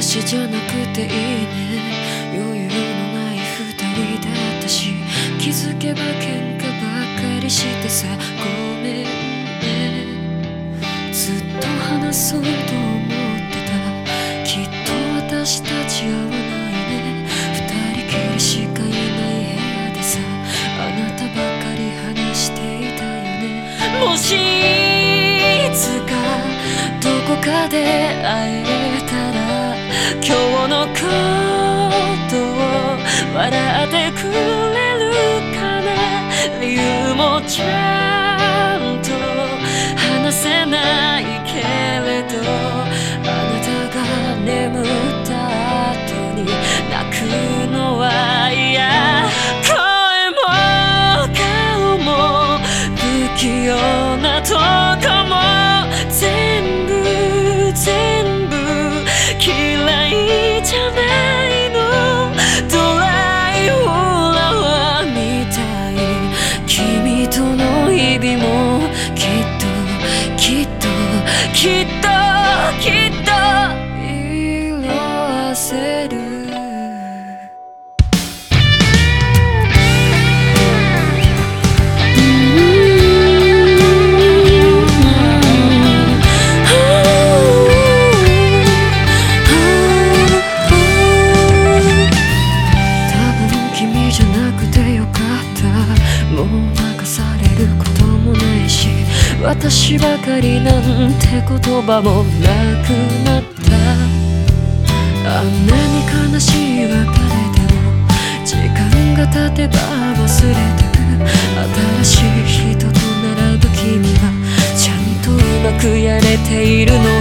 じじゃなくていいね。余裕のない二人だったし気づけば喧嘩ばっかりしてさごめんねずっと話そうと思ってた。きっと私たち合わないね二人きりしかいない部屋でさあなたばかり話していたよね。もしいつかどこかで会えたら今日のことを笑ってくれるかな？理由もちゃいし私ばかりなんて言葉もなく。あんなに悲しい別れでも時間が経てば忘れてく新しい人と並ぶ君はちゃんとうまくやれているの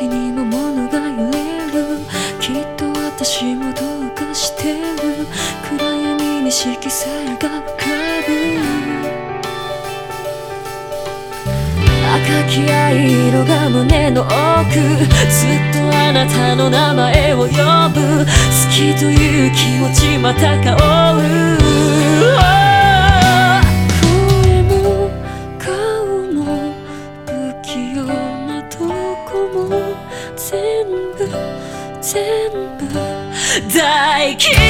りにも物が揺れる。きっと私もどうかしてる。暗闇に色彩が浮かぶ。赤き藍色が胸の奥。ずっとあなたの名前を呼ぶ。好きという気持ちまた香全部大嫌い。